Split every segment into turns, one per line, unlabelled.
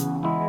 just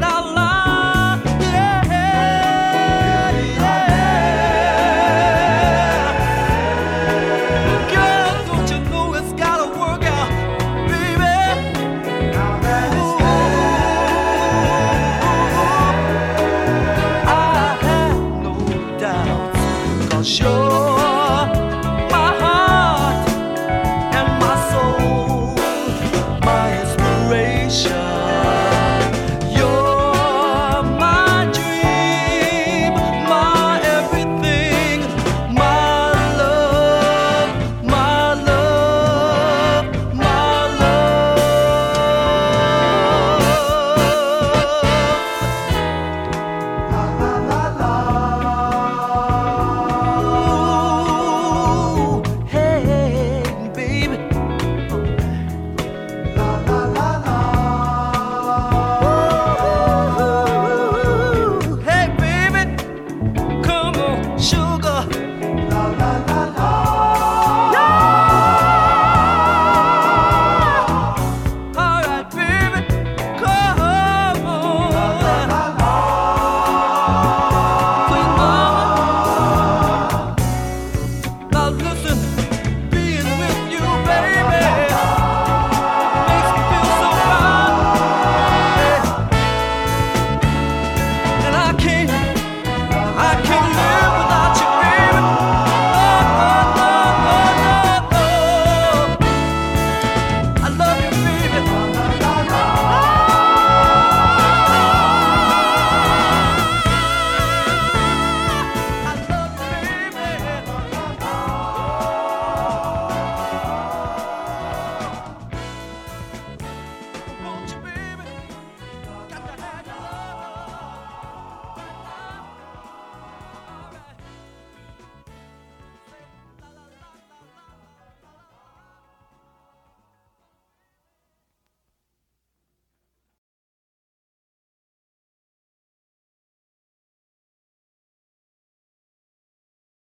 it out loud.